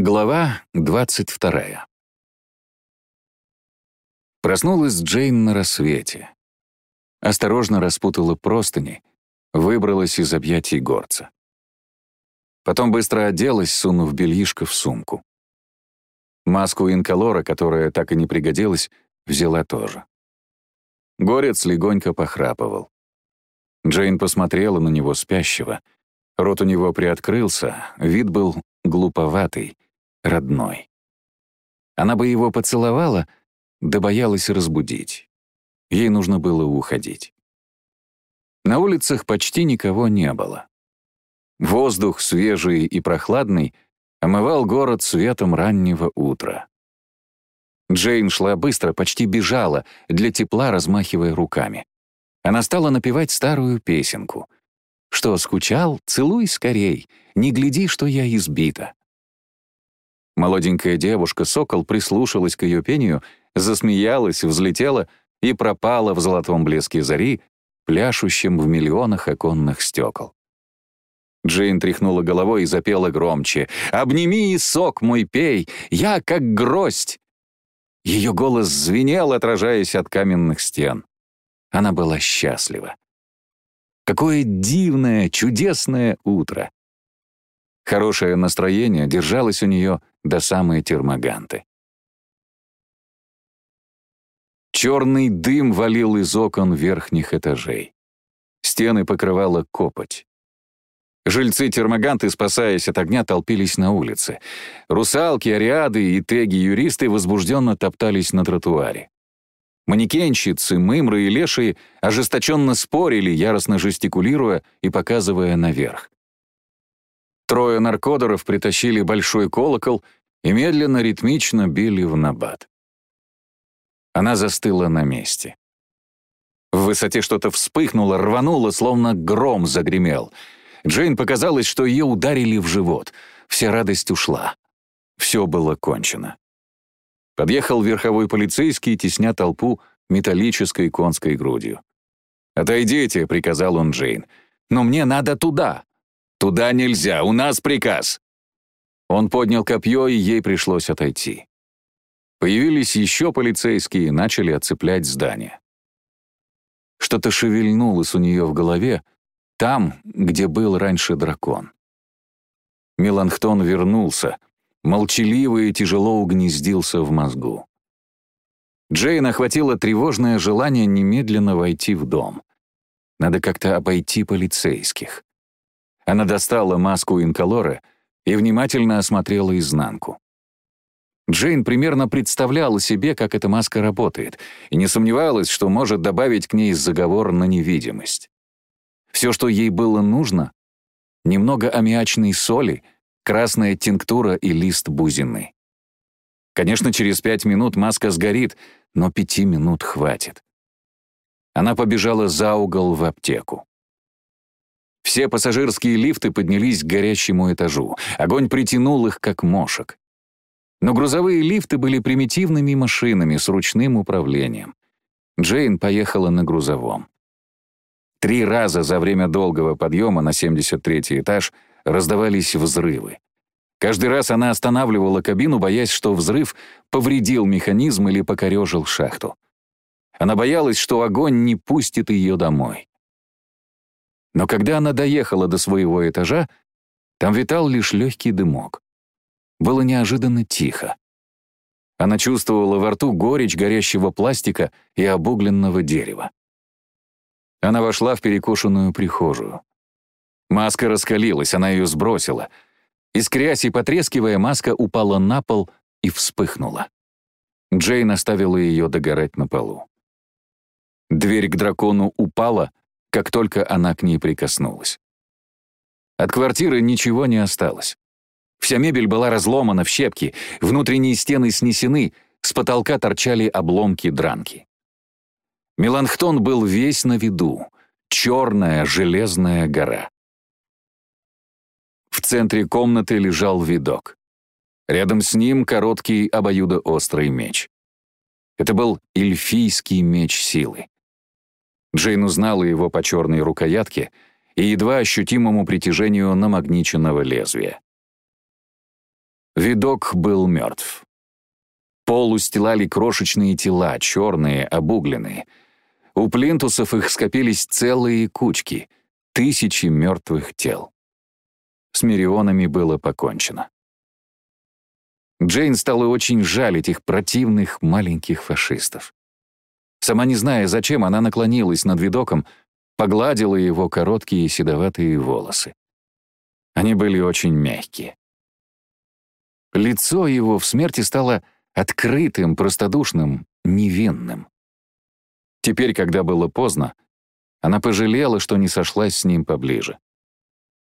Глава 22. Проснулась Джейн на рассвете. Осторожно распутала простыни, выбралась из объятий горца. Потом быстро оделась, сунув бельишко в сумку. Маску инколора, которая так и не пригодилась, взяла тоже. Горец легонько похрапывал. Джейн посмотрела на него спящего. Рот у него приоткрылся, вид был глуповатый, родной. Она бы его поцеловала, да боялась разбудить. Ей нужно было уходить. На улицах почти никого не было. Воздух, свежий и прохладный, омывал город светом раннего утра. Джейн шла быстро, почти бежала, для тепла размахивая руками. Она стала напевать старую песенку. «Что, скучал? Целуй скорей, не гляди, что я избита». Молоденькая девушка, сокол, прислушалась к ее пению, засмеялась, взлетела и пропала в золотом блеске зари, пляшущем в миллионах оконных стекол. Джейн тряхнула головой и запела громче. «Обними, сок мой пей, я как гроздь!» Ее голос звенел, отражаясь от каменных стен. Она была счастлива. Какое дивное, чудесное утро! Хорошее настроение держалось у нее до самой термоганты. Черный дым валил из окон верхних этажей. Стены покрывала копоть. Жильцы термоганты, спасаясь от огня, толпились на улице. Русалки, ариады и теги-юристы возбужденно топтались на тротуаре. Манекенщицы, мымры и лешие ожесточенно спорили, яростно жестикулируя и показывая наверх. Трое наркодеров притащили большой колокол и медленно, ритмично били в набат. Она застыла на месте. В высоте что-то вспыхнуло, рвануло, словно гром загремел. Джейн показалось, что ее ударили в живот. Вся радость ушла. Все было кончено. Подъехал верховой полицейский, тесня толпу металлической конской грудью. «Отойдите», — приказал он Джейн. «Но мне надо туда». «Туда нельзя, у нас приказ!» Он поднял копье, и ей пришлось отойти. Появились еще полицейские и начали оцеплять здание. Что-то шевельнулось у нее в голове, там, где был раньше дракон. Меланхтон вернулся, молчаливо и тяжело угнездился в мозгу. Джейн охватило тревожное желание немедленно войти в дом. Надо как-то обойти полицейских. Она достала маску инколора и внимательно осмотрела изнанку. Джейн примерно представляла себе, как эта маска работает, и не сомневалась, что может добавить к ней заговор на невидимость. Все, что ей было нужно — немного аммиачной соли, красная тинктура и лист бузины. Конечно, через пять минут маска сгорит, но пяти минут хватит. Она побежала за угол в аптеку. Все пассажирские лифты поднялись к горящему этажу. Огонь притянул их, как мошек. Но грузовые лифты были примитивными машинами с ручным управлением. Джейн поехала на грузовом. Три раза за время долгого подъема на 73-й этаж раздавались взрывы. Каждый раз она останавливала кабину, боясь, что взрыв повредил механизм или покорежил шахту. Она боялась, что огонь не пустит ее домой. Но когда она доехала до своего этажа, там витал лишь легкий дымок. Было неожиданно тихо. Она чувствовала во рту горечь горящего пластика и обугленного дерева. Она вошла в перекошенную прихожую. Маска раскалилась, она ее сбросила. Искрясь и потрескивая, маска упала на пол и вспыхнула. Джейн оставила ее догорать на полу. Дверь к дракону упала, как только она к ней прикоснулась. От квартиры ничего не осталось. Вся мебель была разломана в щепки, внутренние стены снесены, с потолка торчали обломки дранки. Меланхтон был весь на виду, черная железная гора. В центре комнаты лежал видок. Рядом с ним короткий обоюдоострый меч. Это был эльфийский меч силы. Джейн узнала его по черной рукоятке и едва ощутимому притяжению намагниченного лезвия. Видок был мертв. Пол устилали крошечные тела, черные, обугленные. У плинтусов их скопились целые кучки, тысячи мертвых тел. С мирионами было покончено. Джейн стала очень жаль этих противных маленьких фашистов. Сама не зная, зачем, она наклонилась над видоком, погладила его короткие седоватые волосы. Они были очень мягкие. Лицо его в смерти стало открытым, простодушным, невинным. Теперь, когда было поздно, она пожалела, что не сошлась с ним поближе.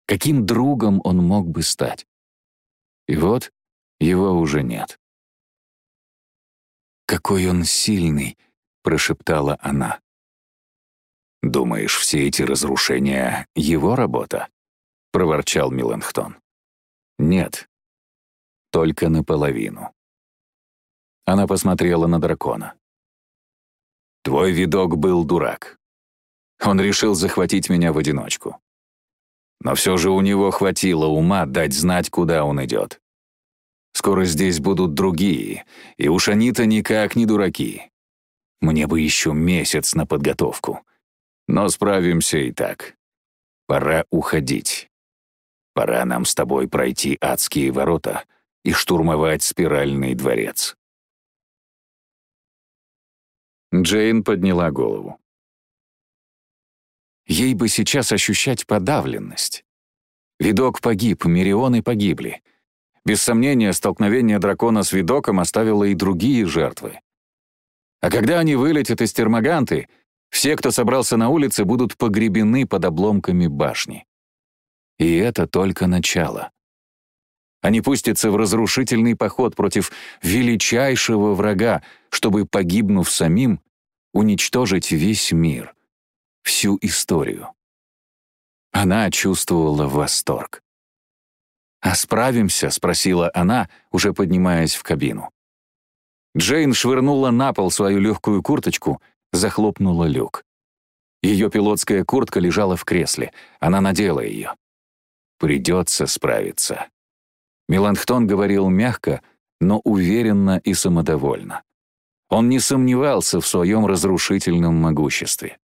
Каким другом он мог бы стать? И вот его уже нет. «Какой он сильный!» — прошептала она. «Думаешь, все эти разрушения — его работа?» — проворчал Миланхтон. «Нет, только наполовину». Она посмотрела на дракона. «Твой видок был дурак. Он решил захватить меня в одиночку. Но все же у него хватило ума дать знать, куда он идет. Скоро здесь будут другие, и уж они-то никак не дураки. Мне бы еще месяц на подготовку. Но справимся и так. Пора уходить. Пора нам с тобой пройти адские ворота и штурмовать спиральный дворец. Джейн подняла голову. Ей бы сейчас ощущать подавленность. Видок погиб, миллионы погибли. Без сомнения, столкновение дракона с Видоком оставило и другие жертвы. А когда они вылетят из термоганты, все, кто собрался на улице, будут погребены под обломками башни. И это только начало. Они пустятся в разрушительный поход против величайшего врага, чтобы, погибнув самим, уничтожить весь мир всю историю. Она чувствовала восторг. «А справимся?» — спросила она, уже поднимаясь в кабину. Джейн швырнула на пол свою легкую курточку, захлопнула люк. Ее пилотская куртка лежала в кресле, она надела ее. «Придется справиться». Меланхтон говорил мягко, но уверенно и самодовольно. Он не сомневался в своем разрушительном могуществе.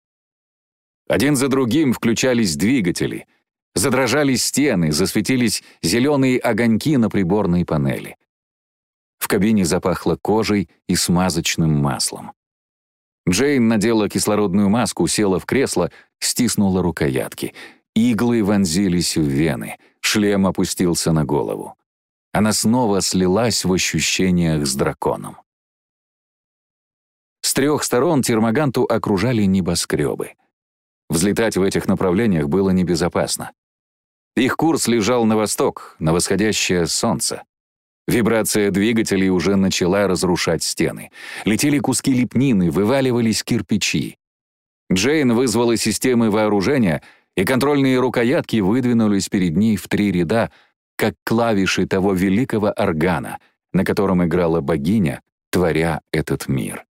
Один за другим включались двигатели. Задрожали стены, засветились зеленые огоньки на приборной панели. Кабине запахло кожей и смазочным маслом. Джейн надела кислородную маску, села в кресло, стиснула рукоятки. Иглы вонзились в вены, шлем опустился на голову. Она снова слилась в ощущениях с драконом. С трех сторон термоганту окружали небоскребы. Взлетать в этих направлениях было небезопасно. Их курс лежал на восток, на восходящее солнце. Вибрация двигателей уже начала разрушать стены. Летели куски лепнины, вываливались кирпичи. Джейн вызвала системы вооружения, и контрольные рукоятки выдвинулись перед ней в три ряда, как клавиши того великого органа, на котором играла богиня, творя этот мир.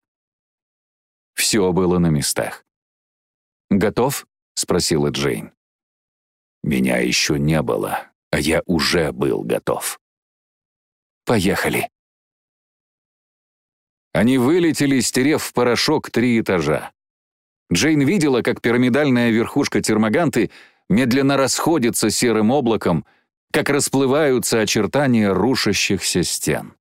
Все было на местах. «Готов?» — спросила Джейн. «Меня еще не было, а я уже был готов». «Поехали». Они вылетели, стерев в порошок три этажа. Джейн видела, как пирамидальная верхушка термоганты медленно расходится серым облаком, как расплываются очертания рушащихся стен.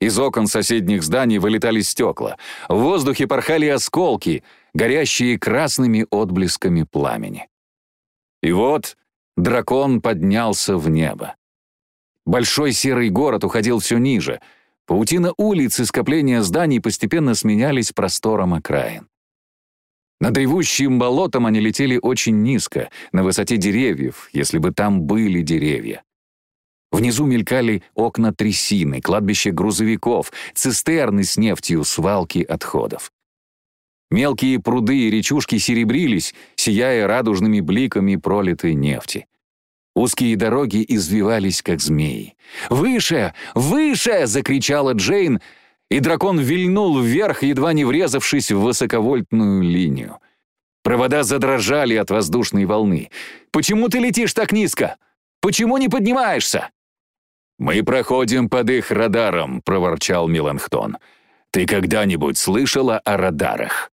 Из окон соседних зданий вылетали стекла, в воздухе порхали осколки — горящие красными отблесками пламени. И вот дракон поднялся в небо. Большой серый город уходил все ниже. Паутина улиц и скопления зданий постепенно сменялись простором окраин. Над ревущим болотом они летели очень низко, на высоте деревьев, если бы там были деревья. Внизу мелькали окна трясины, кладбище грузовиков, цистерны с нефтью, свалки отходов. Мелкие пруды и речушки серебрились, сияя радужными бликами пролитой нефти. Узкие дороги извивались, как змеи. «Выше! Выше!» — закричала Джейн, и дракон вильнул вверх, едва не врезавшись в высоковольтную линию. Провода задрожали от воздушной волны. «Почему ты летишь так низко? Почему не поднимаешься?» «Мы проходим под их радаром», — проворчал Меланхтон. «Ты когда-нибудь слышала о радарах?»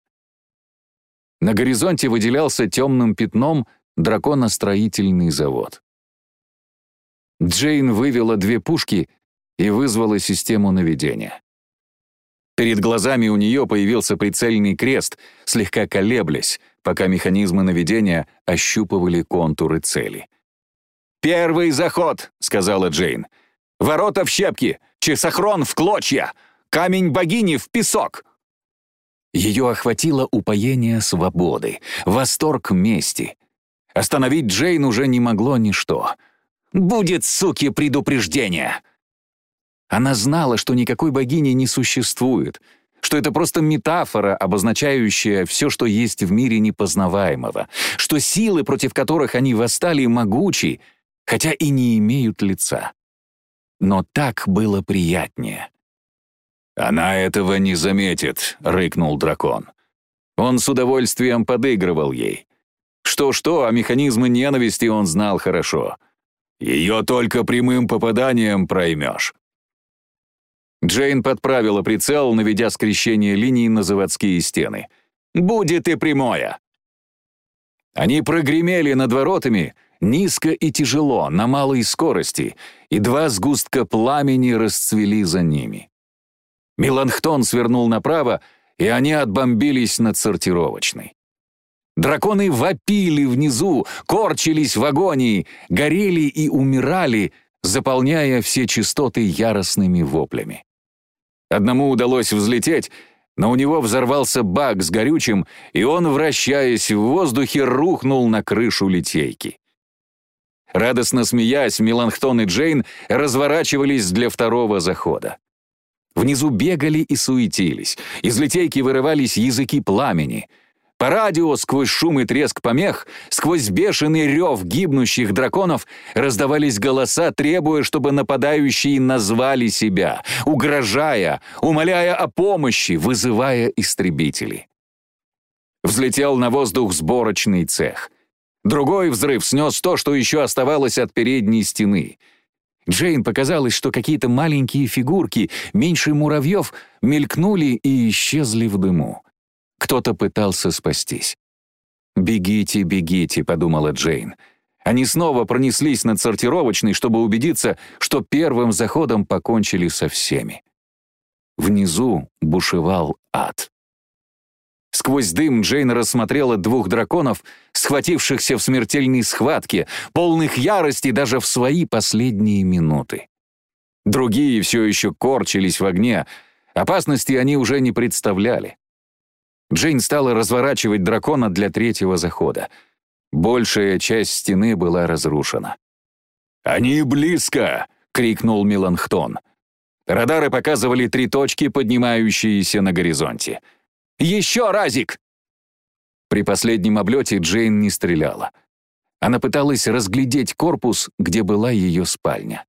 На горизонте выделялся темным пятном драконостроительный завод. Джейн вывела две пушки и вызвала систему наведения. Перед глазами у нее появился прицельный крест, слегка колеблясь, пока механизмы наведения ощупывали контуры цели. «Первый заход», — сказала Джейн. «Ворота в щепки, часохрон в клочья, камень богини в песок». Ее охватило упоение свободы, восторг мести. Остановить Джейн уже не могло ничто. «Будет, суки, предупреждение!» Она знала, что никакой богини не существует, что это просто метафора, обозначающая все, что есть в мире непознаваемого, что силы, против которых они восстали, могучи, хотя и не имеют лица. Но так было приятнее. «Она этого не заметит», — рыкнул дракон. Он с удовольствием подыгрывал ей. Что-что, а механизмы ненависти он знал хорошо. Ее только прямым попаданием проймешь. Джейн подправила прицел, наведя скрещение линий на заводские стены. «Будет и прямое!» Они прогремели над воротами, низко и тяжело, на малой скорости, и два сгустка пламени расцвели за ними. Меланхтон свернул направо, и они отбомбились над сортировочной. Драконы вопили внизу, корчились в агонии, горели и умирали, заполняя все частоты яростными воплями. Одному удалось взлететь, но у него взорвался бак с горючим, и он, вращаясь в воздухе, рухнул на крышу литейки. Радостно смеясь, Меланхтон и Джейн разворачивались для второго захода. Внизу бегали и суетились, из литейки вырывались языки пламени — по радио, сквозь шум и треск помех, сквозь бешеный рев гибнущих драконов раздавались голоса, требуя, чтобы нападающие назвали себя, угрожая, умоляя о помощи, вызывая истребителей. Взлетел на воздух сборочный цех. Другой взрыв снес то, что еще оставалось от передней стены. Джейн показалось, что какие-то маленькие фигурки, меньше муравьев, мелькнули и исчезли в дыму. Кто-то пытался спастись. «Бегите, бегите», — подумала Джейн. Они снова пронеслись над сортировочной, чтобы убедиться, что первым заходом покончили со всеми. Внизу бушевал ад. Сквозь дым Джейн рассмотрела двух драконов, схватившихся в смертельной схватке, полных ярости даже в свои последние минуты. Другие все еще корчились в огне, опасности они уже не представляли. Джейн стала разворачивать дракона для третьего захода. Большая часть стены была разрушена. «Они близко!» — крикнул Меланхтон. Радары показывали три точки, поднимающиеся на горизонте. «Еще разик!» При последнем облете Джейн не стреляла. Она пыталась разглядеть корпус, где была ее спальня.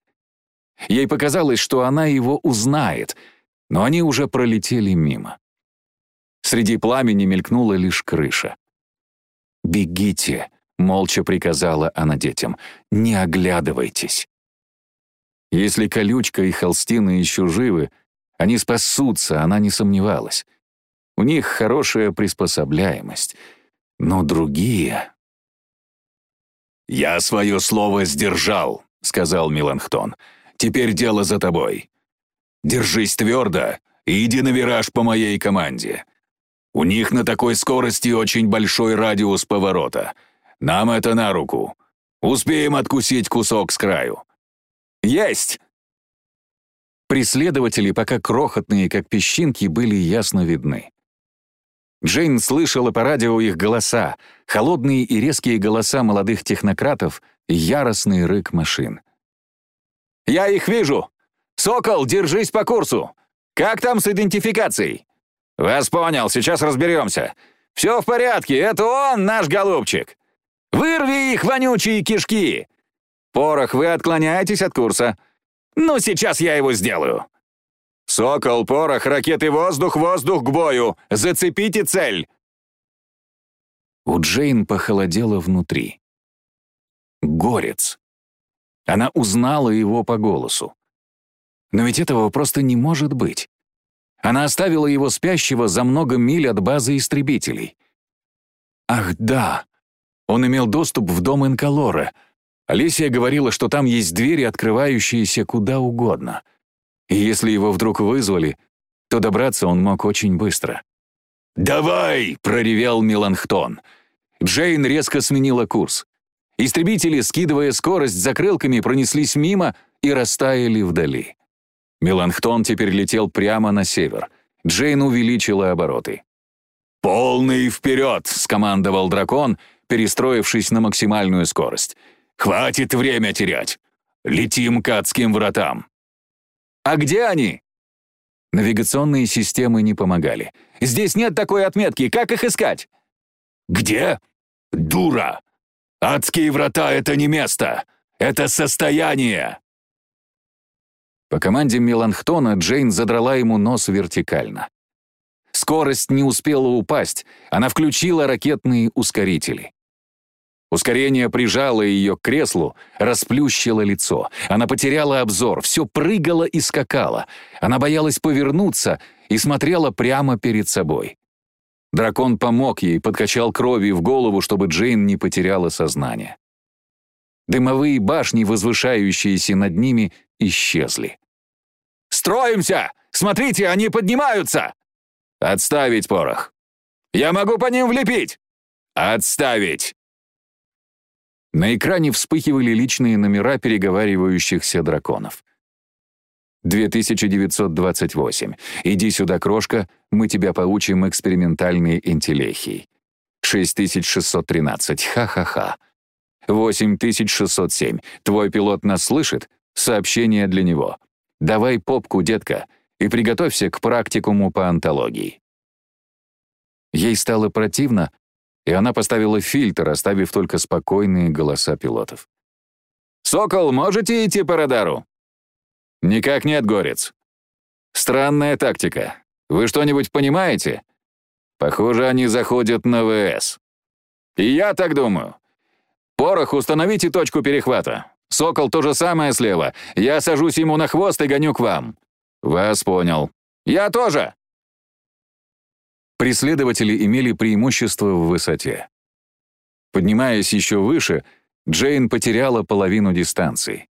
Ей показалось, что она его узнает, но они уже пролетели мимо. Среди пламени мелькнула лишь крыша. «Бегите!» — молча приказала она детям. «Не оглядывайтесь!» Если колючка и холстина еще живы, они спасутся, она не сомневалась. У них хорошая приспособляемость. Но другие... «Я свое слово сдержал», — сказал Меланхтон. «Теперь дело за тобой. Держись твердо и иди на вираж по моей команде. У них на такой скорости очень большой радиус поворота. Нам это на руку. Успеем откусить кусок с краю». «Есть!» Преследователи, пока крохотные, как песчинки, были ясно видны. Джейн слышала по радио их голоса, холодные и резкие голоса молодых технократов, яростный рык машин. «Я их вижу! Сокол, держись по курсу! Как там с идентификацией?» «Вас понял, сейчас разберемся. Все в порядке, это он, наш голубчик. Вырви их, вонючие кишки! Порох, вы отклоняетесь от курса. Ну, сейчас я его сделаю. Сокол, порох, ракеты, воздух, воздух к бою. Зацепите цель!» У Джейн похолодело внутри. Горец. Она узнала его по голосу. Но ведь этого просто не может быть. Она оставила его спящего за много миль от базы истребителей. Ах, да! Он имел доступ в дом Инколора. Алисия говорила, что там есть двери, открывающиеся куда угодно. И если его вдруг вызвали, то добраться он мог очень быстро. «Давай!» — проревел Меланхтон. Джейн резко сменила курс. Истребители, скидывая скорость закрылками, пронеслись мимо и растаяли вдали. Меланхтон теперь летел прямо на север. Джейн увеличила обороты. «Полный вперед!» — скомандовал дракон, перестроившись на максимальную скорость. «Хватит время терять! Летим к адским вратам!» «А где они?» Навигационные системы не помогали. «Здесь нет такой отметки, как их искать?» «Где? Дура! Адские врата — это не место! Это состояние!» По команде Меланхтона Джейн задрала ему нос вертикально. Скорость не успела упасть, она включила ракетные ускорители. Ускорение прижало ее к креслу, расплющило лицо. Она потеряла обзор, все прыгало и скакало. Она боялась повернуться и смотрела прямо перед собой. Дракон помог ей, подкачал крови в голову, чтобы Джейн не потеряла сознание. Дымовые башни, возвышающиеся над ними, исчезли. «Строимся! Смотрите, они поднимаются!» «Отставить порох!» «Я могу по ним влепить!» «Отставить!» На экране вспыхивали личные номера переговаривающихся драконов. 2928. Иди сюда, крошка, мы тебя поучим экспериментальной интеллехии. 6613. Ха-ха-ха. 8607. Твой пилот нас слышит? Сообщение для него. Давай попку, детка, и приготовься к практикуму по антологии. Ей стало противно, и она поставила фильтр, оставив только спокойные голоса пилотов. «Сокол, можете идти по радару?» «Никак нет, Горец». «Странная тактика. Вы что-нибудь понимаете?» «Похоже, они заходят на ВС». «И я так думаю. Порох, установите точку перехвата. Сокол то же самое слева. Я сажусь ему на хвост и гоню к вам». «Вас понял». «Я тоже!» Преследователи имели преимущество в высоте. Поднимаясь еще выше, Джейн потеряла половину дистанции.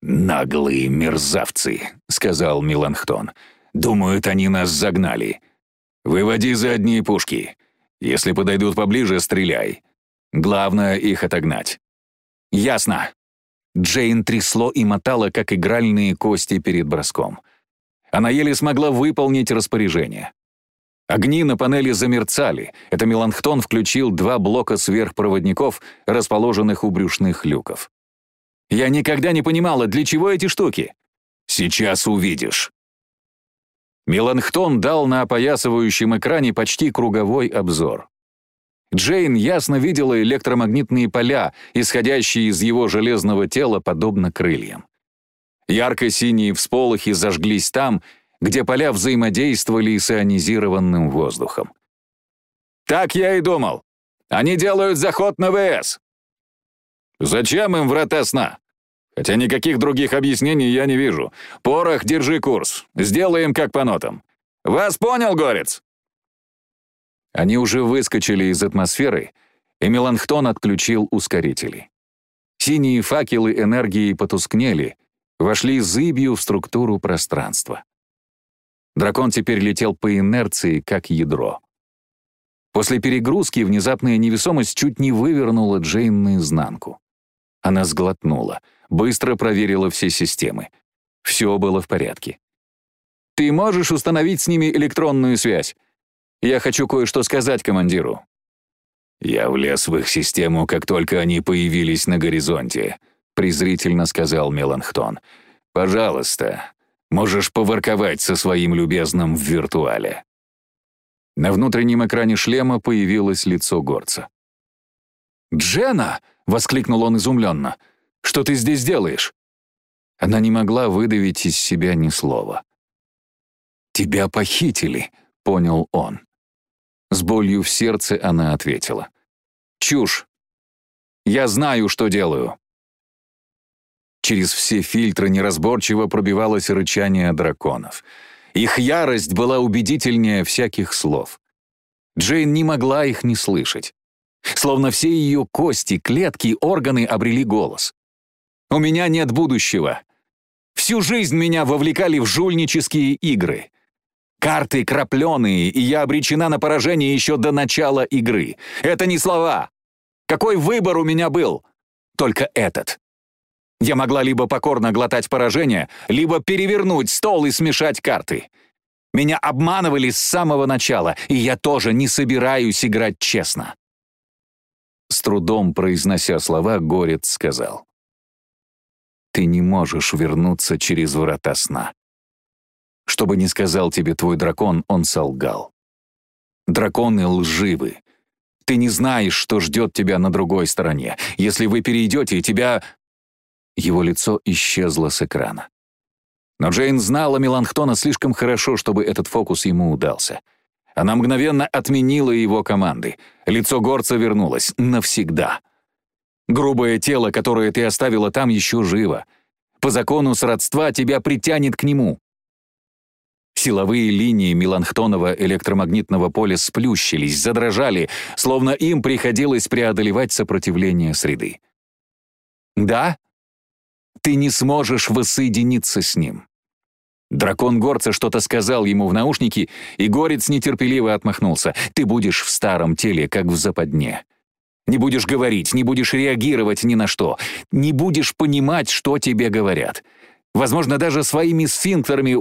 «Наглые мерзавцы», — сказал Миланхтон. «Думают, они нас загнали. Выводи задние пушки. Если подойдут поближе, стреляй. Главное — их отогнать». «Ясно». Джейн трясло и мотала, как игральные кости перед броском. Она еле смогла выполнить распоряжение. Огни на панели замерцали. Это Меланхтон включил два блока сверхпроводников, расположенных у брюшных люков. «Я никогда не понимала, для чего эти штуки?» «Сейчас увидишь». Меланхтон дал на опоясывающем экране почти круговой обзор. Джейн ясно видела электромагнитные поля, исходящие из его железного тела, подобно крыльям. Ярко-синие всполохи зажглись там, где поля взаимодействовали с ионизированным воздухом. «Так я и думал. Они делают заход на ВС». «Зачем им врата сна? Хотя никаких других объяснений я не вижу. Порох, держи курс. Сделаем как по нотам. Вас понял, Горец?» Они уже выскочили из атмосферы, и Меланхтон отключил ускорители. Синие факелы энергии потускнели, вошли зыбью в структуру пространства. Дракон теперь летел по инерции, как ядро. После перегрузки внезапная невесомость чуть не вывернула Джейн наизнанку. Она сглотнула, быстро проверила все системы. Все было в порядке. «Ты можешь установить с ними электронную связь? Я хочу кое-что сказать командиру». «Я влез в их систему, как только они появились на горизонте», презрительно сказал Меланхтон. «Пожалуйста, Можешь поворковать со своим любезным в виртуале». На внутреннем экране шлема появилось лицо горца. «Джена!» — воскликнул он изумленно. «Что ты здесь делаешь?» Она не могла выдавить из себя ни слова. «Тебя похитили», — понял он. С болью в сердце она ответила. «Чушь! Я знаю, что делаю!» Через все фильтры неразборчиво пробивалось рычание драконов. Их ярость была убедительнее всяких слов. Джейн не могла их не слышать. Словно все ее кости, клетки, органы обрели голос. «У меня нет будущего. Всю жизнь меня вовлекали в жульнические игры. Карты крапленые, и я обречена на поражение еще до начала игры. Это не слова. Какой выбор у меня был? Только этот. Я могла либо покорно глотать поражение, либо перевернуть стол и смешать карты. Меня обманывали с самого начала, и я тоже не собираюсь играть честно. С трудом произнося слова, Горец сказал. «Ты не можешь вернуться через врата сна. Что бы ни сказал тебе твой дракон, он солгал. Драконы лживы. Ты не знаешь, что ждет тебя на другой стороне. Если вы перейдете, тебя...» Его лицо исчезло с экрана. Но Джейн знала Меланхтона слишком хорошо, чтобы этот фокус ему удался. Она мгновенно отменила его команды. Лицо горца вернулось. Навсегда. Грубое тело, которое ты оставила там, еще живо. По закону сродства тебя притянет к нему. Силовые линии Меланхтонова электромагнитного поля сплющились, задрожали, словно им приходилось преодолевать сопротивление среды. «Да? Ты не сможешь воссоединиться с ним». Дракон горца что-то сказал ему в наушники, и горец нетерпеливо отмахнулся. «Ты будешь в старом теле, как в западне. Не будешь говорить, не будешь реагировать ни на что, не будешь понимать, что тебе говорят. Возможно, даже своими сфинктерами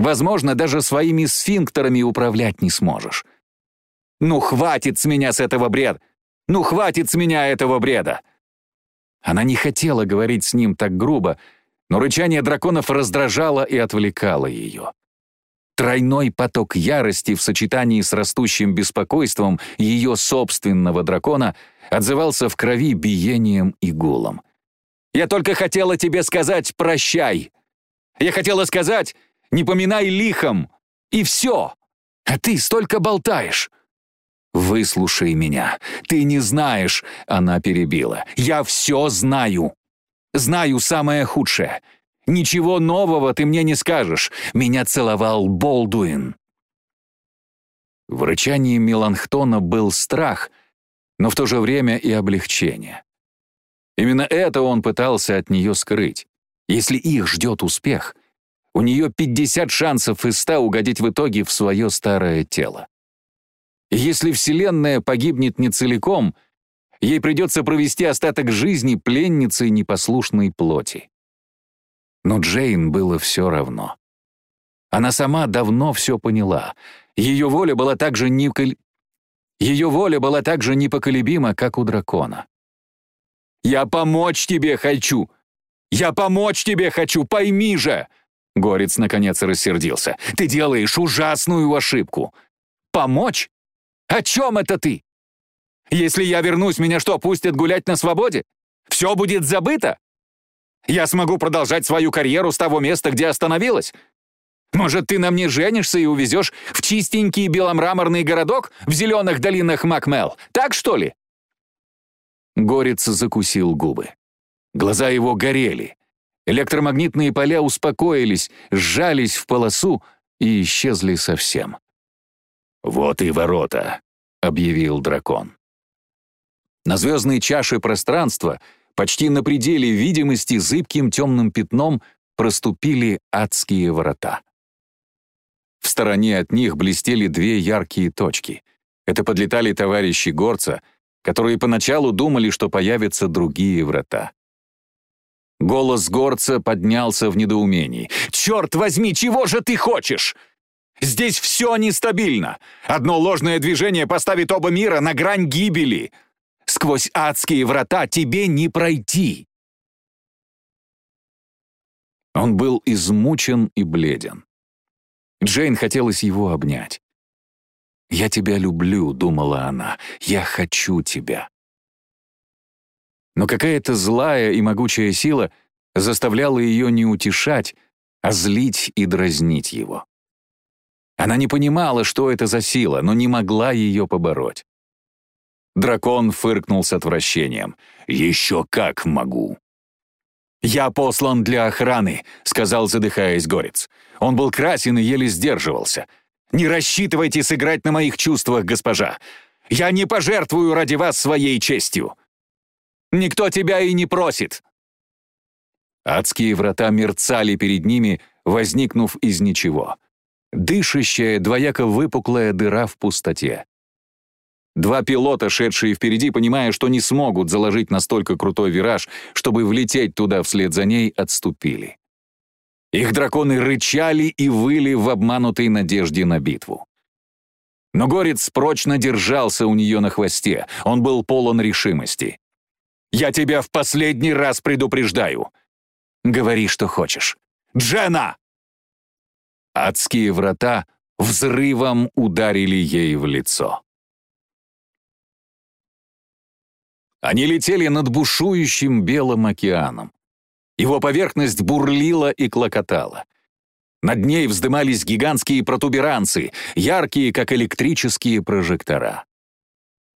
Возможно, даже своими сфинктерами управлять не сможешь. Ну хватит с меня с этого бреда! Ну хватит с меня этого бреда! Она не хотела говорить с ним так грубо, но рычание драконов раздражало и отвлекало ее. Тройной поток ярости в сочетании с растущим беспокойством ее собственного дракона отзывался в крови биением и гулом. «Я только хотела тебе сказать «прощай». Я хотела сказать не поминай лихом, и все. А ты столько болтаешь. «Выслушай меня. Ты не знаешь», — она перебила. «Я все знаю. Знаю самое худшее. Ничего нового ты мне не скажешь. Меня целовал Болдуин». В рычании Меланхтона был страх, но в то же время и облегчение. Именно это он пытался от нее скрыть. Если их ждет успех, у нее 50 шансов из 100 угодить в итоге в свое старое тело. Если Вселенная погибнет не целиком, ей придется провести остаток жизни пленницей непослушной плоти. Но Джейн было все равно. Она сама давно все поняла. Ее воля была так же некол... Ее воля была так же непоколебима, как у дракона. «Я помочь тебе хочу! Я помочь тебе хочу, пойми же!» Горец наконец рассердился. «Ты делаешь ужасную ошибку. Помочь? О чем это ты? Если я вернусь, меня что, пустят гулять на свободе? Все будет забыто? Я смогу продолжать свою карьеру с того места, где остановилась? Может, ты на мне женишься и увезешь в чистенький беломраморный городок в зеленых долинах Макмел? Так что ли?» Горец закусил губы. Глаза его горели. Электромагнитные поля успокоились, сжались в полосу и исчезли совсем. «Вот и ворота», — объявил дракон. На звездной чаше пространства, почти на пределе видимости зыбким темным пятном, проступили адские ворота. В стороне от них блестели две яркие точки. Это подлетали товарищи горца, которые поначалу думали, что появятся другие врата. Голос горца поднялся в недоумении. «Черт возьми, чего же ты хочешь? Здесь все нестабильно. Одно ложное движение поставит оба мира на грань гибели. Сквозь адские врата тебе не пройти». Он был измучен и бледен. Джейн хотелось его обнять. «Я тебя люблю», — думала она, — «я хочу тебя» но какая-то злая и могучая сила заставляла ее не утешать, а злить и дразнить его. Она не понимала, что это за сила, но не могла ее побороть. Дракон фыркнул с отвращением. «Еще как могу!» «Я послан для охраны», — сказал, задыхаясь горец. Он был красен и еле сдерживался. «Не рассчитывайте сыграть на моих чувствах, госпожа. Я не пожертвую ради вас своей честью. Никто тебя и не просит». Адские врата мерцали перед ними, возникнув из ничего. Дышащая, двояко выпуклая дыра в пустоте. Два пилота, шедшие впереди, понимая, что не смогут заложить настолько крутой вираж, чтобы влететь туда вслед за ней, отступили. Их драконы рычали и выли в обманутой надежде на битву. Но Горец прочно держался у нее на хвосте, он был полон решимости. «Я тебя в последний раз предупреждаю. Говори, что хочешь. Джена!» Адские врата взрывом ударили ей в лицо. Они летели над бушующим белым океаном. Его поверхность бурлила и клокотала. Над ней вздымались гигантские протуберанцы, яркие, как электрические прожектора.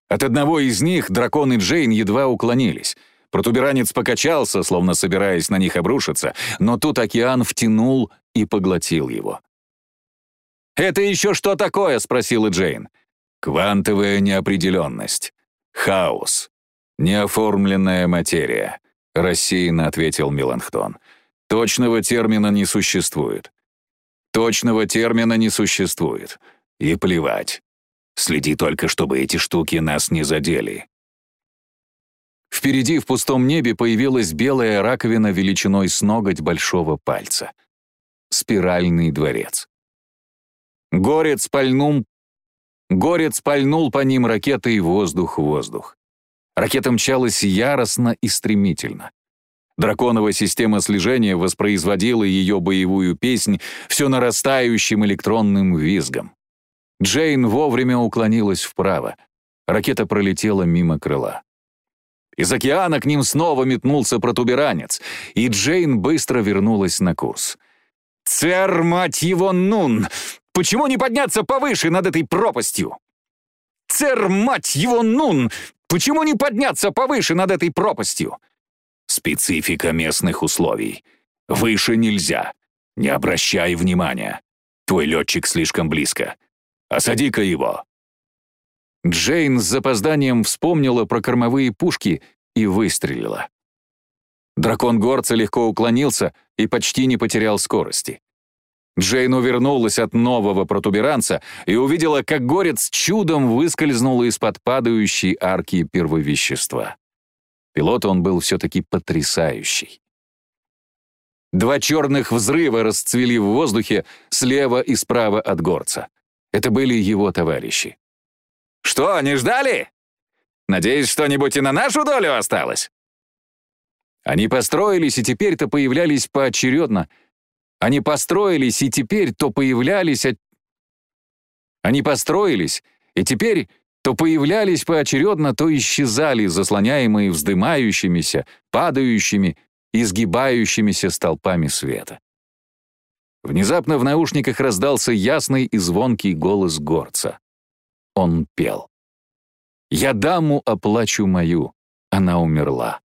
От одного из них дракон и Джейн едва уклонились. Протуберанец покачался, словно собираясь на них обрушиться, но тут океан втянул и поглотил его. «Это еще что такое?» — спросила Джейн. «Квантовая неопределенность. Хаос. «Неоформленная материя», — рассеянно ответил Меланхтон. «Точного термина не существует. Точного термина не существует. И плевать. Следи только, чтобы эти штуки нас не задели». Впереди в пустом небе появилась белая раковина величиной с ноготь большого пальца. Спиральный дворец. Горец пальнул, Горец пальнул по ним ракетой воздух-воздух. Ракета мчалась яростно и стремительно. Драконовая система слежения воспроизводила ее боевую песнь все нарастающим электронным визгом. Джейн вовремя уклонилась вправо. Ракета пролетела мимо крыла. Из океана к ним снова метнулся протуберанец, и Джейн быстро вернулась на курс. «Цер, мать его, нун! Почему не подняться повыше над этой пропастью?» «Цер, мать его, нун! Почему не подняться повыше над этой пропастью? Специфика местных условий. Выше нельзя. Не обращай внимания. Твой летчик слишком близко. Осади-ка его. Джейн с запозданием вспомнила про кормовые пушки и выстрелила. Дракон горца легко уклонился и почти не потерял скорости. Джейн увернулась от нового протуберанца и увидела, как горец чудом выскользнул из-под падающей арки первовещества. Пилот он был все-таки потрясающий. Два черных взрыва расцвели в воздухе слева и справа от горца. Это были его товарищи. «Что, не ждали? Надеюсь, что-нибудь и на нашу долю осталось?» Они построились и теперь-то появлялись поочередно — они построились и теперь то появлялись... От... Они построились и теперь то появлялись поочередно, то исчезали, заслоняемые вздымающимися, падающими, изгибающимися столпами света. Внезапно в наушниках раздался ясный и звонкий голос горца. Он пел. «Я даму оплачу мою, она умерла.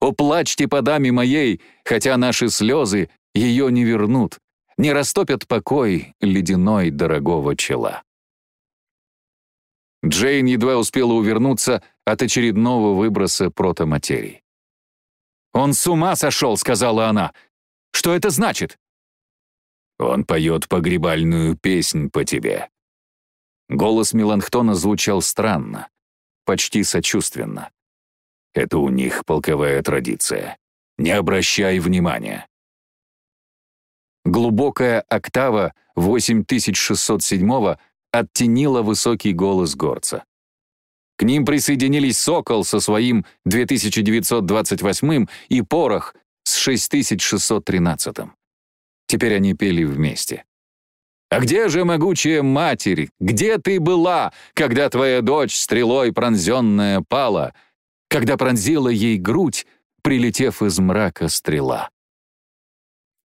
Оплачьте по даме моей, хотя наши слезы ее не вернут, не растопят покой ледяной дорогого чела. Джейн едва успела увернуться от очередного выброса протоматерии. «Он с ума сошел», — сказала она. «Что это значит?» «Он поет погребальную песнь по тебе». Голос Меланхтона звучал странно, почти сочувственно. «Это у них полковая традиция. Не обращай внимания». Глубокая октава 8607 оттенила высокий голос горца. К ним присоединились «Сокол» со своим 2928 и «Порох» с 6613. Теперь они пели вместе. «А где же могучая матерь? Где ты была, когда твоя дочь стрелой пронзенная пала, когда пронзила ей грудь, прилетев из мрака стрела?»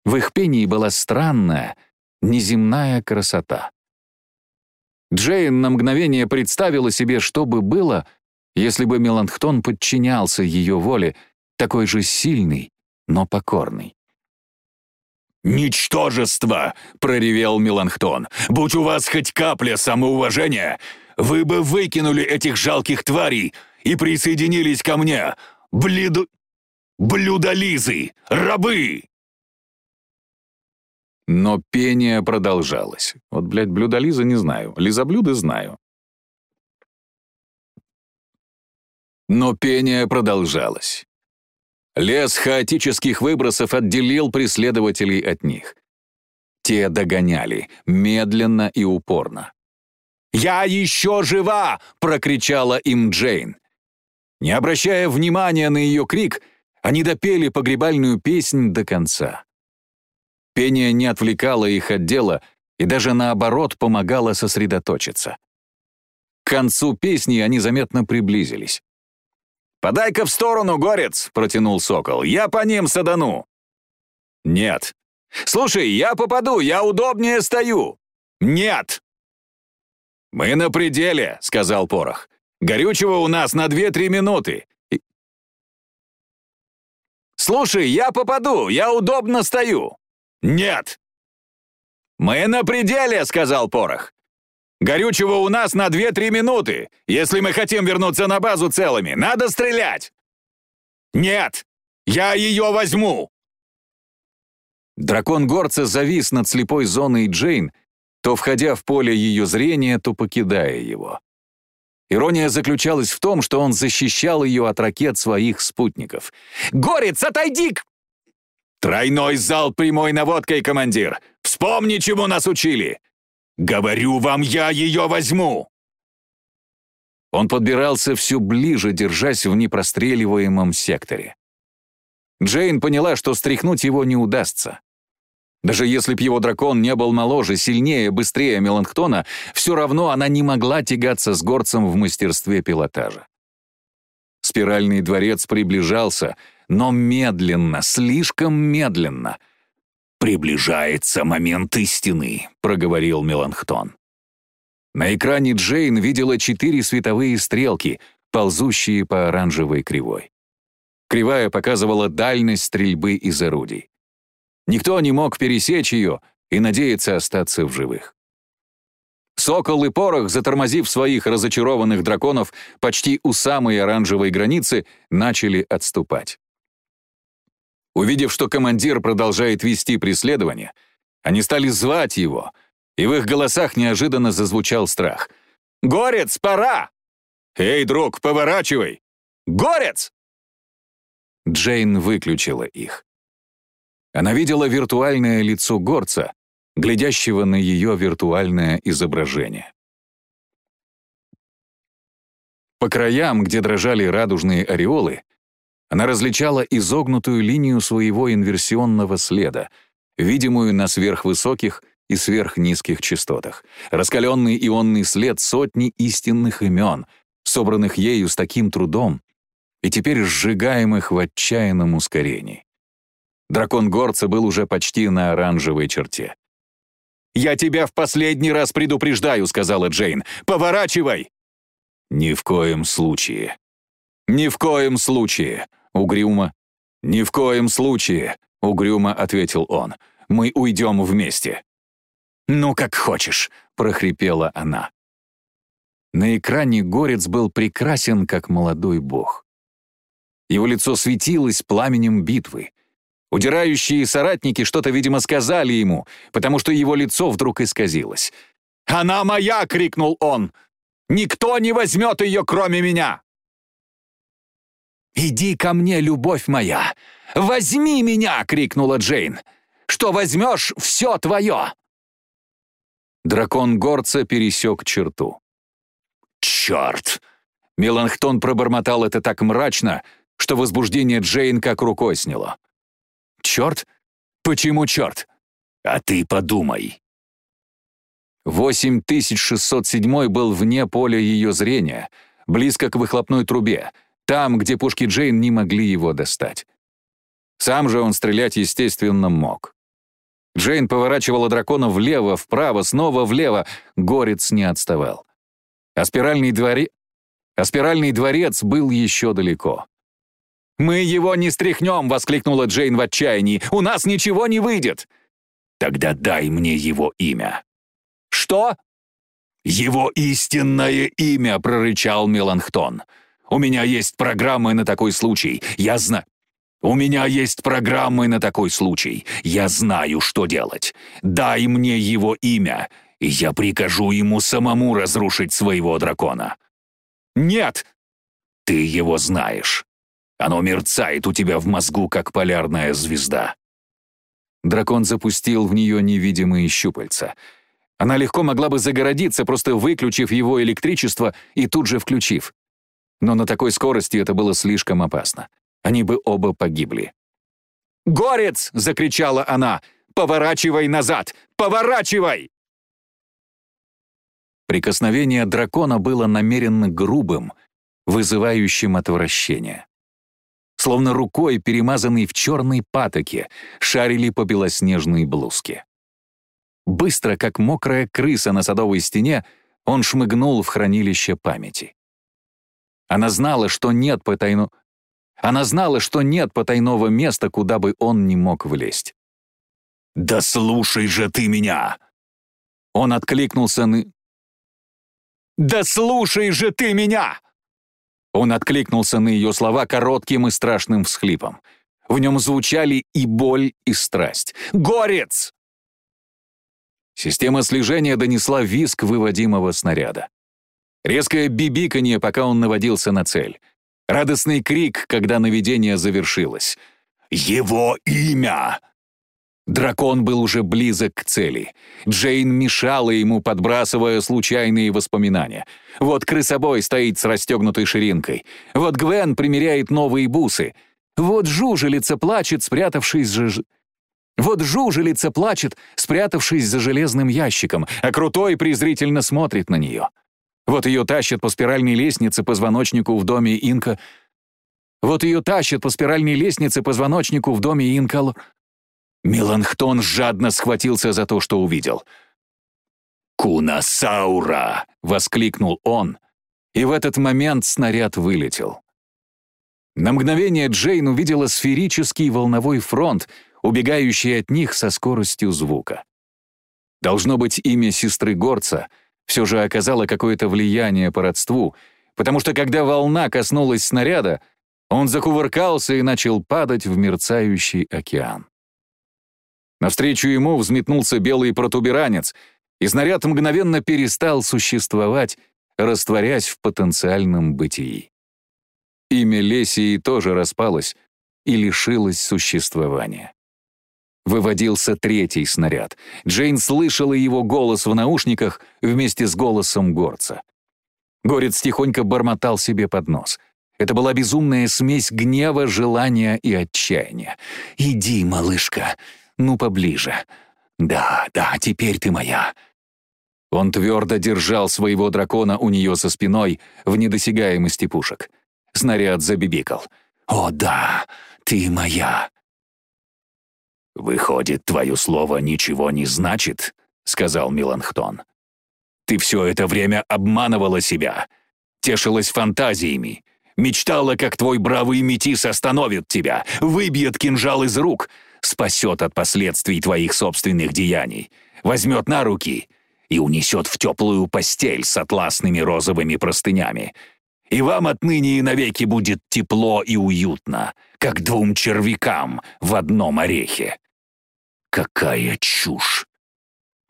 В их пении была странная, неземная красота. Джейн на мгновение представила себе, что бы было, если бы Меланхтон подчинялся ее воле, такой же сильный, но покорный. «Ничтожество!» — проревел Меланхтон. «Будь у вас хоть капля самоуважения, вы бы выкинули этих жалких тварей и присоединились ко мне! Блиду... блюдолизы! Рабы!» Но пение продолжалось. Вот, блядь, блюдолиза не знаю, лизоблюды знаю. Но пение продолжалось. Лес хаотических выбросов отделил преследователей от них. Те догоняли, медленно и упорно. «Я еще жива!» — прокричала им Джейн. Не обращая внимания на ее крик, они допели погребальную песнь до конца. Пение не отвлекало их от дела и даже наоборот помогало сосредоточиться. К концу песни они заметно приблизились. «Подай-ка в сторону, горец!» — протянул сокол. «Я по ним садану!» «Нет!» «Слушай, я попаду, я удобнее стою!» «Нет!» «Мы на пределе», — сказал Порох. «Горючего у нас на 2-3 минуты». «Слушай, я попаду, я удобно стою». «Нет!» «Мы на пределе», — сказал Порох. Горючего у нас на 2-3 минуты. Если мы хотим вернуться на базу целыми, надо стрелять!» «Нет! Я ее возьму!» Дракон горца завис над слепой зоной Джейн, то входя в поле ее зрения, то покидая его. Ирония заключалась в том, что он защищал ее от ракет своих спутников. «Горец, отойди!» «Тройной зал прямой наводкой, командир! Вспомни, чему нас учили! «Говорю вам, я ее возьму!» Он подбирался все ближе, держась в непростреливаемом секторе. Джейн поняла, что стряхнуть его не удастся. Даже если б его дракон не был моложе, сильнее, быстрее Меланхтона, все равно она не могла тягаться с горцем в мастерстве пилотажа. Спиральный дворец приближался, но медленно, слишком медленно — «Приближается момент истины», — проговорил Меланхтон. На экране Джейн видела четыре световые стрелки, ползущие по оранжевой кривой. Кривая показывала дальность стрельбы из орудий. Никто не мог пересечь ее и надеяться остаться в живых. Сокол и Порох, затормозив своих разочарованных драконов почти у самой оранжевой границы, начали отступать. Увидев, что командир продолжает вести преследование, они стали звать его, и в их голосах неожиданно зазвучал страх. «Горец, пора!» «Эй, друг, поворачивай!» «Горец!» Джейн выключила их. Она видела виртуальное лицо горца, глядящего на ее виртуальное изображение. По краям, где дрожали радужные ореолы, она различала изогнутую линию своего инверсионного следа, видимую на сверхвысоких и сверхнизких частотах, раскаленный ионный след сотни истинных имен, собранных ею с таким трудом и теперь сжигаемых в отчаянном ускорении. Дракон горца был уже почти на оранжевой черте. «Я тебя в последний раз предупреждаю», — сказала Джейн. «Поворачивай!» «Ни в коем случае», «Ни в коем случае!» — угрюмо. «Ни в коем случае!» — угрюмо ответил он. «Мы уйдем вместе». «Ну, как хочешь!» — прохрипела она. На экране горец был прекрасен, как молодой бог. Его лицо светилось пламенем битвы. Удирающие соратники что-то, видимо, сказали ему, потому что его лицо вдруг исказилось. «Она моя!» — крикнул он. «Никто не возьмет ее, кроме меня!» «Иди ко мне, любовь моя! Возьми меня!» — крикнула Джейн. «Что возьмешь, все твое!» Дракон горца пересек черту. «Черт!» Меланхтон пробормотал это так мрачно, что возбуждение Джейн как рукой сняло. «Черт? Почему черт? А ты подумай!» 8607 был вне поля ее зрения, близко к выхлопной трубе — там, где пушки Джейн не могли его достать. Сам же он стрелять, естественно, мог. Джейн поворачивала дракона влево, вправо, снова влево. Горец не отставал. А спиральный, дворе... а спиральный дворец был еще далеко. «Мы его не стряхнем!» — воскликнула Джейн в отчаянии. «У нас ничего не выйдет!» «Тогда дай мне его имя». «Что?» «Его истинное имя!» — прорычал Меланхтон. «У меня есть программы на такой случай. Я знаю...» «У меня есть программы на такой случай. Я знаю, что делать. Дай мне его имя, и я прикажу ему самому разрушить своего дракона». «Нет!» «Ты его знаешь. Оно мерцает у тебя в мозгу, как полярная звезда». Дракон запустил в нее невидимые щупальца. Она легко могла бы загородиться, просто выключив его электричество и тут же включив. Но на такой скорости это было слишком опасно. Они бы оба погибли. «Горец!» — закричала она. «Поворачивай назад! Поворачивай!» Прикосновение дракона было намеренно грубым, вызывающим отвращение. Словно рукой, перемазанной в черной патоке, шарили по белоснежной блузке. Быстро, как мокрая крыса на садовой стене, он шмыгнул в хранилище памяти. Она знала, что нет потайно... Она знала, что нет потайного места, куда бы он не мог влезть. «Да слушай же ты меня!» Он откликнулся на... «Да слушай же ты меня!» Он откликнулся на ее слова коротким и страшным всхлипом. В нем звучали и боль, и страсть. «Горец!» Система слежения донесла визг выводимого снаряда. Резкое бибиканье, пока он наводился на цель. Радостный крик, когда наведение завершилось. «Его имя!» Дракон был уже близок к цели. Джейн мешала ему, подбрасывая случайные воспоминания. Вот крысобой стоит с расстегнутой ширинкой. Вот Гвен примеряет новые бусы. Вот жужелица плачет, спрятавшись за... Вот жужелица плачет, спрятавшись за железным ящиком, а крутой презрительно смотрит на нее. Вот ее тащат по спиральной лестнице позвоночнику в доме Инка. Вот ее тащат по спиральной лестнице позвоночнику в доме Инкал... Меланхтон жадно схватился за то, что увидел. «Кунасаура!» — воскликнул он, и в этот момент снаряд вылетел. На мгновение Джейн увидела сферический волновой фронт, убегающий от них со скоростью звука. Должно быть, имя сестры Горца все же оказало какое-то влияние по родству, потому что когда волна коснулась снаряда, он закувыркался и начал падать в мерцающий океан. Навстречу ему взметнулся белый протуберанец, и снаряд мгновенно перестал существовать, растворясь в потенциальном бытии. Имя Лесии тоже распалось и лишилось существования. Выводился третий снаряд. Джейн слышала его голос в наушниках вместе с голосом горца. Горец тихонько бормотал себе под нос. Это была безумная смесь гнева, желания и отчаяния. «Иди, малышка, ну поближе. Да, да, теперь ты моя». Он твердо держал своего дракона у нее со спиной в недосягаемости пушек. Снаряд забибикал. «О да, ты моя!» «Выходит, твое слово ничего не значит?» — сказал Миланхтон. «Ты все это время обманывала себя, тешилась фантазиями, мечтала, как твой бравый метис остановит тебя, выбьет кинжал из рук, спасет от последствий твоих собственных деяний, возьмет на руки и унесет в теплую постель с атласными розовыми простынями. И вам отныне и навеки будет тепло и уютно, как двум червякам в одном орехе. Какая чушь!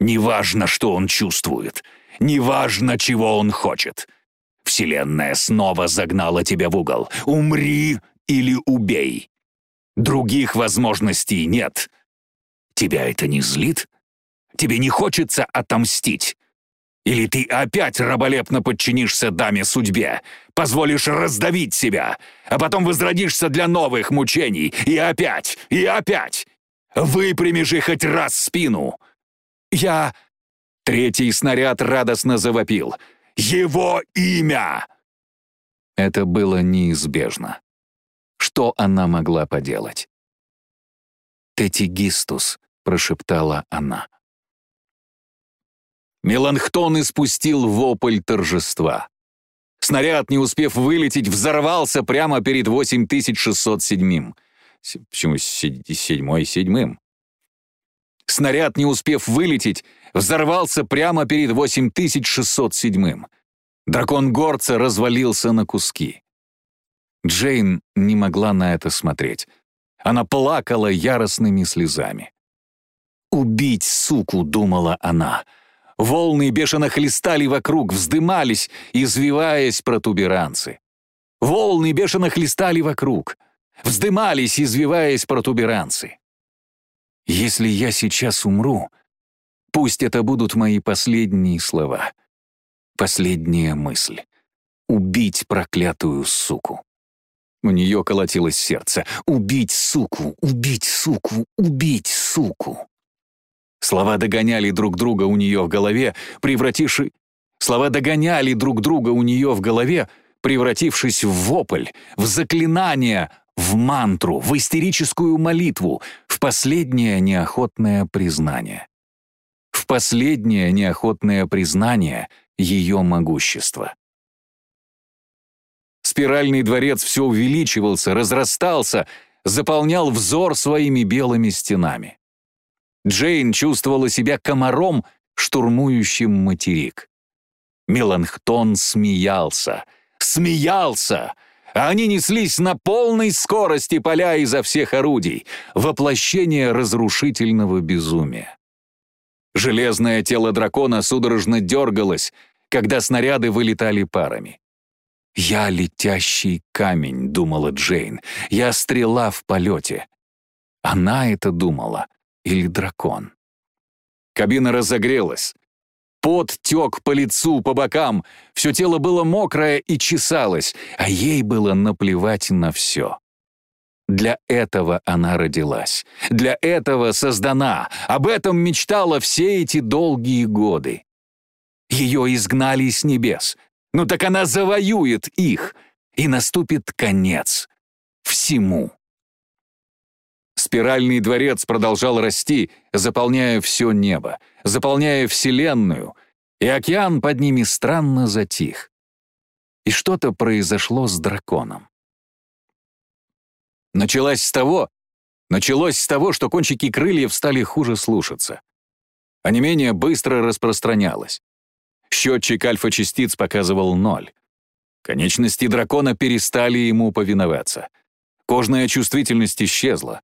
Неважно, что он чувствует, неважно, чего он хочет. Вселенная снова загнала тебя в угол. Умри или убей. Других возможностей нет. Тебя это не злит? Тебе не хочется отомстить? Или ты опять раболепно подчинишься даме судьбе, позволишь раздавить себя, а потом возродишься для новых мучений, и опять, и опять? Выпрями же хоть раз спину!» «Я...» Третий снаряд радостно завопил. «Его имя!» Это было неизбежно. Что она могла поделать? «Тетигистус», — прошептала она. Меланхтон испустил вопль торжества. Снаряд, не успев вылететь, взорвался прямо перед 8607-м. Почему седьмой седьмым? Снаряд, не успев вылететь, взорвался прямо перед 8607-м. Дракон горца развалился на куски. Джейн не могла на это смотреть. Она плакала яростными слезами. «Убить суку!» — думала она. Волны бешено хлестали вокруг, вздымались, извиваясь протуберанцы. Волны бешено хлестали вокруг, вздымались, извиваясь протуберанцы. «Если я сейчас умру, пусть это будут мои последние слова, последняя мысль — убить проклятую суку». У нее колотилось сердце. «Убить суку! Убить суку! Убить суку!» Слова догоняли друг друга у нее в голове, превратившись... Слова догоняли друг друга у нее в голове, превратившись в вопль, в заклинание, в мантру, в истерическую молитву, в последнее неохотное признание. В последнее неохотное признание ее могущества. Спиральный дворец все увеличивался, разрастался, заполнял взор своими белыми стенами. Джейн чувствовала себя комаром, штурмующим материк. Меланхтон смеялся, смеялся, они неслись на полной скорости, поля изо всех орудий, воплощение разрушительного безумия. Железное тело дракона судорожно дергалось, когда снаряды вылетали парами. «Я летящий камень», — думала Джейн, — «я стрела в полете». Она это думала, или дракон. Кабина разогрелась. Пот тек по лицу, по бокам, все тело было мокрое и чесалось, а ей было наплевать на все. Для этого она родилась, для этого создана, об этом мечтала все эти долгие годы. Ее изгнали с небес, ну так она завоюет их, и наступит конец всему. Спиральный дворец продолжал расти, заполняя все небо, заполняя Вселенную, и океан под ними странно затих. И что-то произошло с драконом. Началось с того, началось с того, что кончики крыльев стали хуже слушаться. А не менее быстро распространялось. Счетчик альфа-частиц показывал ноль. Конечности дракона перестали ему повиноваться. Кожная чувствительность исчезла,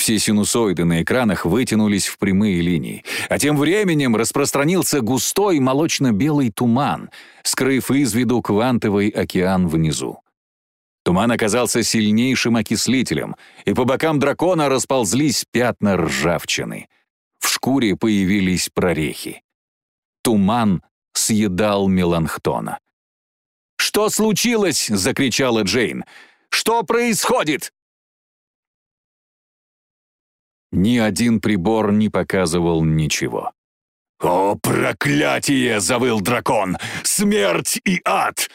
все синусоиды на экранах вытянулись в прямые линии. А тем временем распространился густой молочно-белый туман, скрыв из виду квантовый океан внизу. Туман оказался сильнейшим окислителем, и по бокам дракона расползлись пятна ржавчины. В шкуре появились прорехи. Туман съедал Меланхтона. «Что случилось?» — закричала Джейн. «Что происходит?» Ни один прибор не показывал ничего. «О, проклятие!» — завыл дракон. «Смерть и ад!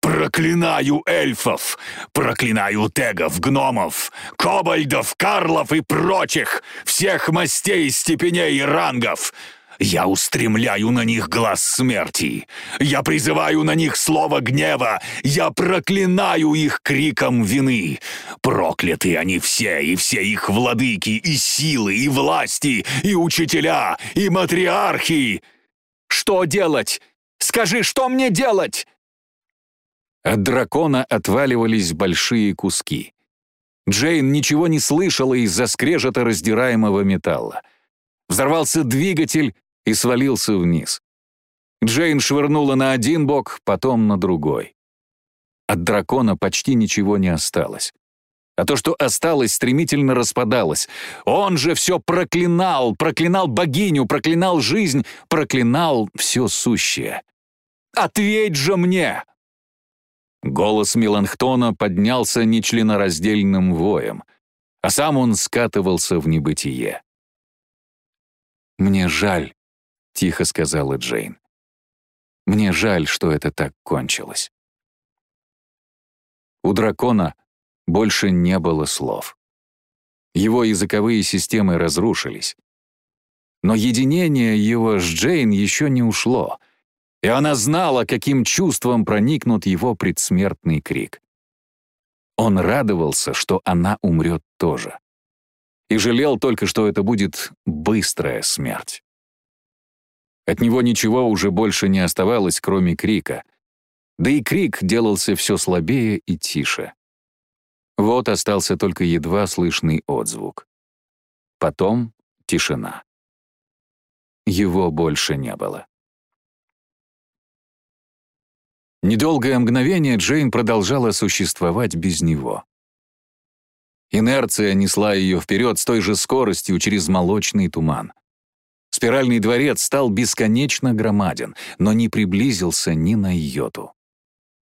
Проклинаю эльфов! Проклинаю тегов, гномов, кобальдов, карлов и прочих! Всех мастей, степеней и рангов! Я устремляю на них глаз смерти. Я призываю на них слово гнева. Я проклинаю их криком вины. Прокляты они все, и все их владыки, и силы, и власти, и учителя, и матриархи. Что делать? Скажи, что мне делать? От дракона отваливались большие куски. Джейн ничего не слышала из-за скрежета раздираемого металла. Взорвался двигатель, и свалился вниз. Джейн швырнула на один бок, потом на другой. От дракона почти ничего не осталось. А то, что осталось, стремительно распадалось. Он же все проклинал, проклинал богиню, проклинал жизнь, проклинал все сущее. «Ответь же мне!» Голос Меланхтона поднялся нечленораздельным воем, а сам он скатывался в небытие. «Мне жаль», — тихо сказала Джейн. «Мне жаль, что это так кончилось». У дракона больше не было слов. Его языковые системы разрушились. Но единение его с Джейн еще не ушло. и она знала, каким чувством проникнут его предсмертный крик. Он радовался, что она умрет тоже. И жалел только, что это будет быстрая смерть. От него ничего уже больше не оставалось, кроме крика. Да и крик делался все слабее и тише. Вот остался только едва слышный отзвук. Потом тишина. Его больше не было. Недолгое мгновение Джейн продолжала существовать без него. Инерция несла ее вперед с той же скоростью через молочный туман. Спиральный дворец стал бесконечно громаден, но не приблизился ни на йоту.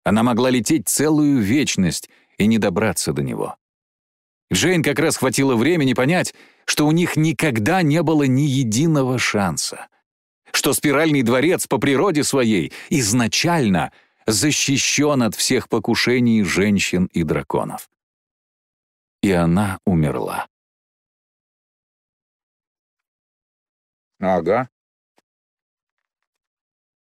Она могла лететь целую вечность и не добраться до него. Джейн как раз хватило времени понять, что у них никогда не было ни единого шанса, что спиральный дворец по природе своей изначально защищен от всех покушений женщин и драконов. И она умерла. Ага.